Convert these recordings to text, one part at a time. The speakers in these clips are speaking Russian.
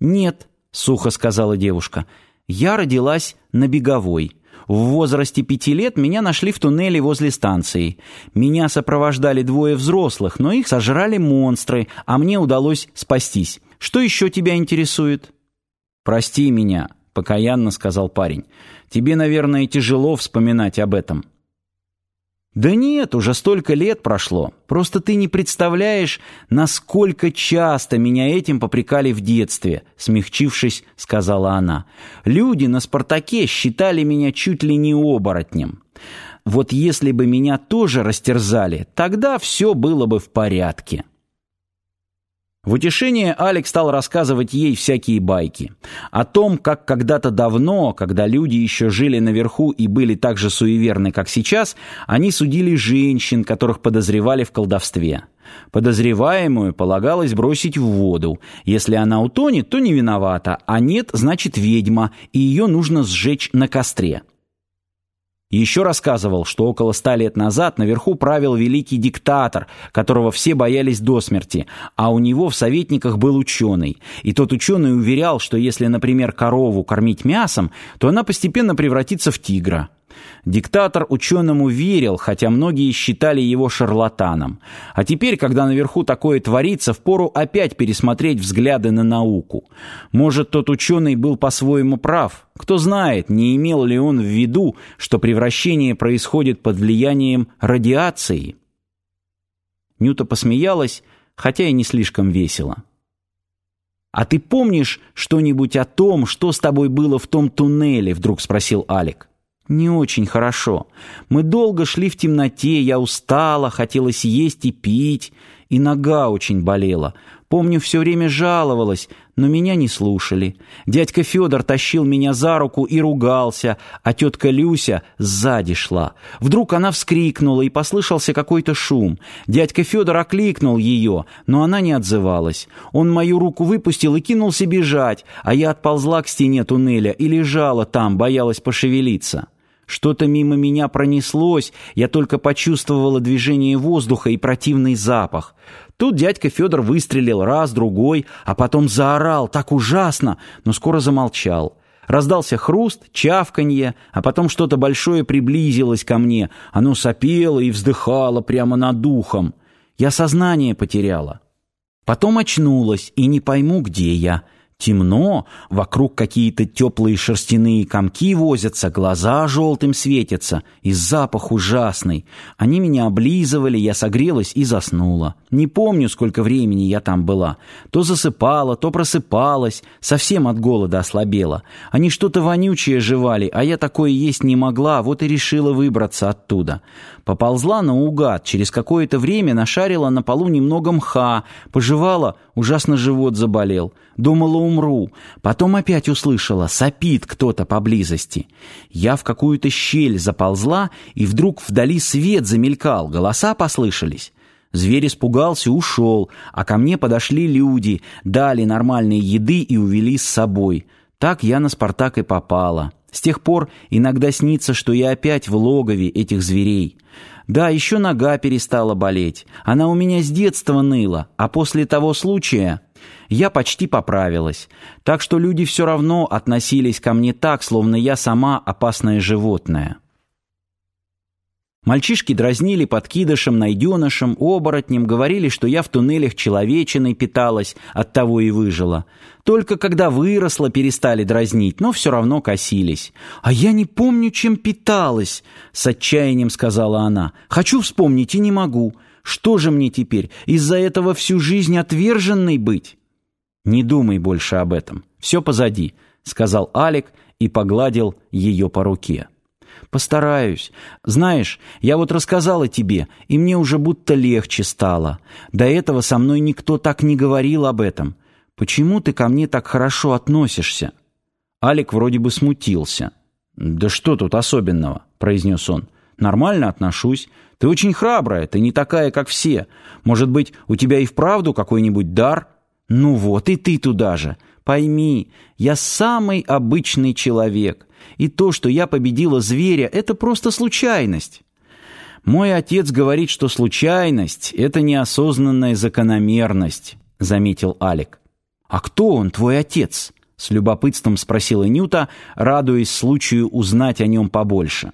«Нет», — сухо сказала девушка, — «я родилась на Беговой». В возрасте пяти лет меня нашли в туннеле возле станции. Меня сопровождали двое взрослых, но их сожрали монстры, а мне удалось спастись. Что еще тебя интересует?» «Прости меня», — покаянно сказал парень. «Тебе, наверное, тяжело вспоминать об этом». «Да нет, уже столько лет прошло. Просто ты не представляешь, насколько часто меня этим попрекали в детстве», смягчившись, сказала она. «Люди на «Спартаке» считали меня чуть ли не оборотнем. Вот если бы меня тоже растерзали, тогда все было бы в порядке». В утешение Алекс стал рассказывать ей всякие байки. О том, как когда-то давно, когда люди еще жили наверху и были так же суеверны, как сейчас, они судили женщин, которых подозревали в колдовстве. Подозреваемую полагалось бросить в воду. Если она утонет, то не виновата, а нет, значит ведьма, и ее нужно сжечь на костре. Еще рассказывал, что около ста лет назад наверху правил великий диктатор, которого все боялись до смерти, а у него в советниках был ученый. И тот ученый уверял, что если, например, корову кормить мясом, то она постепенно превратится в тигра. Диктатор ученому верил, хотя многие считали его шарлатаном. А теперь, когда наверху такое творится, впору опять пересмотреть взгляды на науку. Может, тот ученый был по-своему прав. Кто знает, не имел ли он в виду, что превращение происходит под влиянием радиации? Нюта посмеялась, хотя и не слишком весело. «А ты помнишь что-нибудь о том, что с тобой было в том туннеле?» — вдруг спросил Алик. Не очень хорошо. Мы долго шли в темноте, я устала, хотелось есть и пить, и нога очень болела. Помню, все время жаловалась, но меня не слушали. Дядька Федор тащил меня за руку и ругался, а тетка Люся сзади шла. Вдруг она вскрикнула, и послышался какой-то шум. Дядька Федор окликнул ее, но она не отзывалась. Он мою руку выпустил и кинулся бежать, а я отползла к стене туннеля и лежала там, боялась пошевелиться. Что-то мимо меня пронеслось, я только почувствовала движение воздуха и противный запах. Тут дядька Федор выстрелил раз, другой, а потом заорал так ужасно, но скоро замолчал. Раздался хруст, чавканье, а потом что-то большое приблизилось ко мне. Оно сопело и вздыхало прямо над духом. Я сознание потеряла. Потом очнулась, и не пойму, где я. Темно, вокруг какие-то теплые шерстяные комки возятся, глаза желтым светятся, и запах ужасный. Они меня облизывали, я согрелась и заснула. Не помню, сколько времени я там была. То засыпала, то просыпалась, совсем от голода ослабела. Они что-то вонючее жевали, а я такое есть не могла, вот и решила выбраться оттуда. Поползла наугад, через какое-то время нашарила на полу немного мха, пожевала, ужасно живот заболел. Думала, умру. Потом опять услышала, сопит кто-то поблизости. Я в какую-то щель заползла, и вдруг вдали свет замелькал, голоса послышались. Зверь испугался, ушел, а ко мне подошли люди, дали нормальной еды и увели с собой. Так я на «Спартак» и попала. С тех пор иногда снится, что я опять в логове этих зверей. Да, еще нога перестала болеть. Она у меня с детства ныла, а после того случая я почти поправилась. Так что люди все равно относились ко мне так, словно я сама опасное животное. Мальчишки дразнили подкидышем, найденышем, оборотнем, говорили, что я в туннелях человечиной питалась, оттого и выжила. Только когда выросла, перестали дразнить, но все равно косились. «А я не помню, чем питалась», — с отчаянием сказала она. «Хочу вспомнить и не могу. Что же мне теперь, из-за этого всю жизнь отверженной быть?» «Не думай больше об этом. Все позади», — сказал Алик и погладил ее по руке. Постараюсь. Знаешь, я вот рассказала тебе, и мне уже будто легче стало. До этого со мной никто так не говорил об этом. Почему ты ко мне так хорошо относишься?» Алик вроде бы смутился. «Да что тут особенного?» — произнес он. «Нормально отношусь. Ты очень храбрая, ты не такая, как все. Может быть, у тебя и вправду какой-нибудь дар?» «Ну вот, и ты туда же. Пойми, я самый обычный человек и то, что я победила зверя, это просто случайность. Мой отец говорит, что случайность — это неосознанная закономерность, заметил Алик. «А кто он, твой отец?» — с любопытством спросила Нюта, радуясь случаю узнать о нем побольше.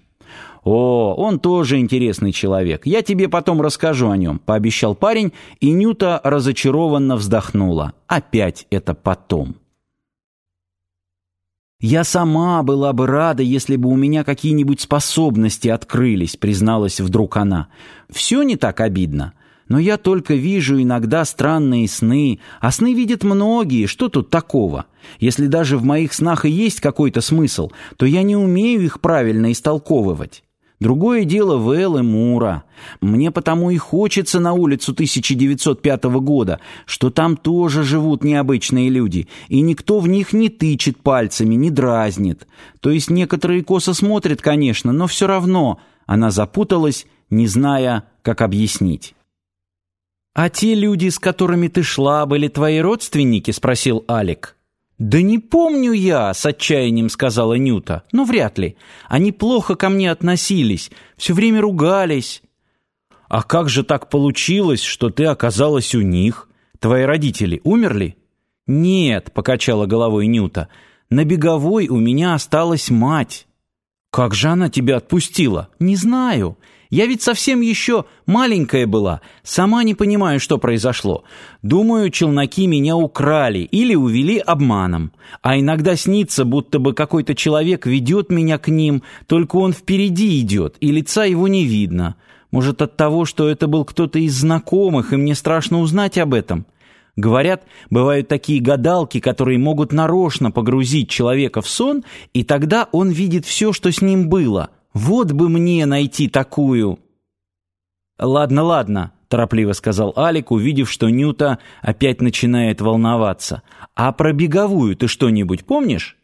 «О, он тоже интересный человек. Я тебе потом расскажу о нем», — пообещал парень, и Нюта разочарованно вздохнула. «Опять это потом». «Я сама была бы рада, если бы у меня какие-нибудь способности открылись», призналась вдруг она. «Все не так обидно. Но я только вижу иногда странные сны, а сны видят многие, что тут такого? Если даже в моих снах и есть какой-то смысл, то я не умею их правильно истолковывать». Другое дело Вэл и Мура. Мне потому и хочется на улицу 1905 года, что там тоже живут необычные люди, и никто в них не тычет пальцами, не дразнит. То есть некоторые косо смотрят, конечно, но все равно она запуталась, не зная, как объяснить. «А те люди, с которыми ты шла, были твои родственники?» — спросил Алик. «Да не помню я», — с отчаянием сказала Нюта. «Ну, вряд ли. Они плохо ко мне относились, все время ругались». «А как же так получилось, что ты оказалась у них? Твои родители умерли?» «Нет», — покачала головой Нюта. «На беговой у меня осталась мать». «Как же она тебя отпустила?» «Не знаю. Я ведь совсем еще маленькая была, сама не понимаю, что произошло. Думаю, челноки меня украли или увели обманом. А иногда снится, будто бы какой-то человек ведет меня к ним, только он впереди идет, и лица его не видно. Может, от того, что это был кто-то из знакомых, и мне страшно узнать об этом». Говорят, бывают такие гадалки, которые могут нарочно погрузить человека в сон, и тогда он видит все, что с ним было. Вот бы мне найти такую!» «Ладно, ладно», — торопливо сказал Алик, увидев, что Нюта опять начинает волноваться. «А про беговую ты что-нибудь помнишь?»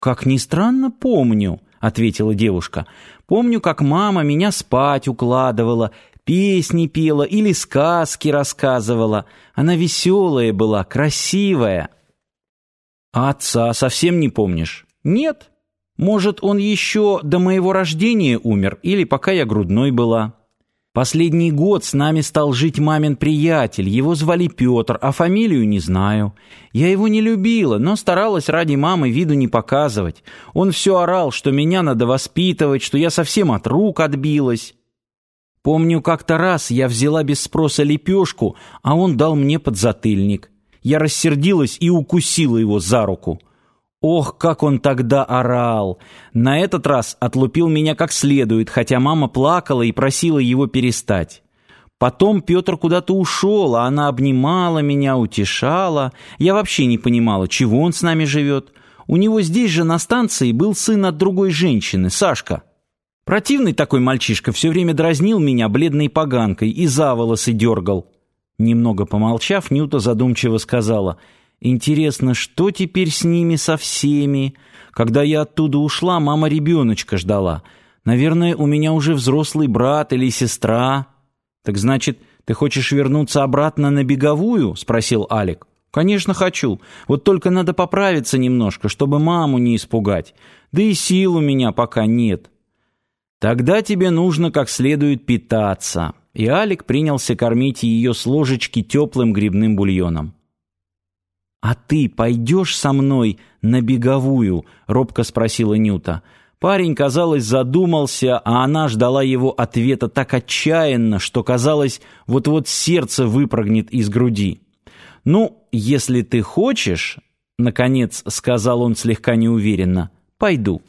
«Как ни странно, помню», — ответила девушка. «Помню, как мама меня спать укладывала, песни пела или сказки рассказывала. Она веселая была, красивая». «А отца совсем не помнишь?» «Нет». Может, он еще до моего рождения умер, или пока я грудной была. Последний год с нами стал жить мамин приятель, его звали Петр, а фамилию не знаю. Я его не любила, но старалась ради мамы виду не показывать. Он все орал, что меня надо воспитывать, что я совсем от рук отбилась. Помню, как-то раз я взяла без спроса лепешку, а он дал мне подзатыльник. Я рассердилась и укусила его за руку. Ох, как он тогда орал! На этот раз отлупил меня как следует, хотя мама плакала и просила его перестать. Потом Петр куда-то ушел, а она обнимала меня, утешала. Я вообще не понимала, чего он с нами живет. У него здесь же на станции был сын от другой женщины, Сашка. Противный такой мальчишка все время дразнил меня бледной поганкой и за волосы дергал. Немного помолчав, Нюта задумчиво сказала — Интересно, что теперь с ними со всеми? Когда я оттуда ушла, мама ребеночка ждала. Наверное, у меня уже взрослый брат или сестра. Так значит, ты хочешь вернуться обратно на беговую? Спросил Алик. Конечно, хочу. Вот только надо поправиться немножко, чтобы маму не испугать. Да и сил у меня пока нет. Тогда тебе нужно как следует питаться. И Алик принялся кормить ее с ложечки теплым грибным бульоном. «А ты пойдешь со мной на беговую?» — робко спросила Нюта. Парень, казалось, задумался, а она ждала его ответа так отчаянно, что, казалось, вот-вот сердце выпрыгнет из груди. «Ну, если ты хочешь», — наконец сказал он слегка неуверенно, — «пойду».